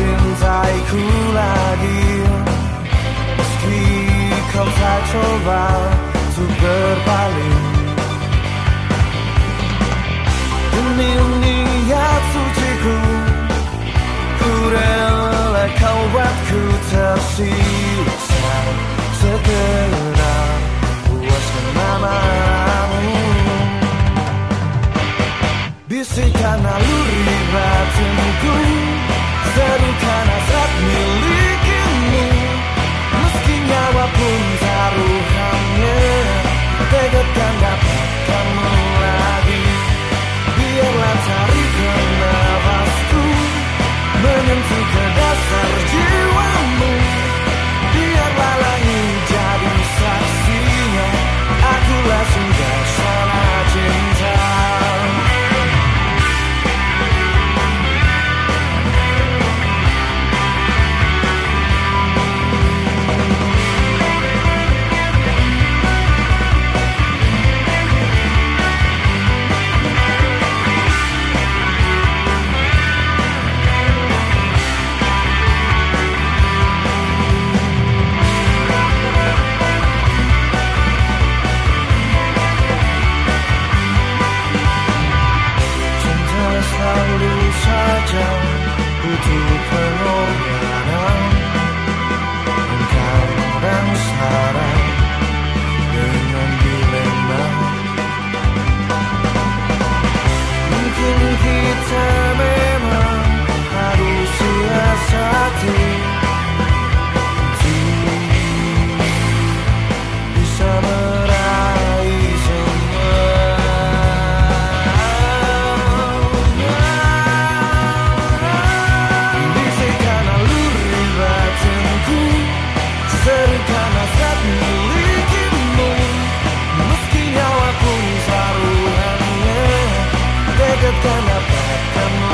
cintaiku lagi Meski kau tak coba Untuk berpaling Demi niat suciku Ku rela kau buatku tersius Bukan naluri batinku Serukan hasrat milik. to a kepala matamu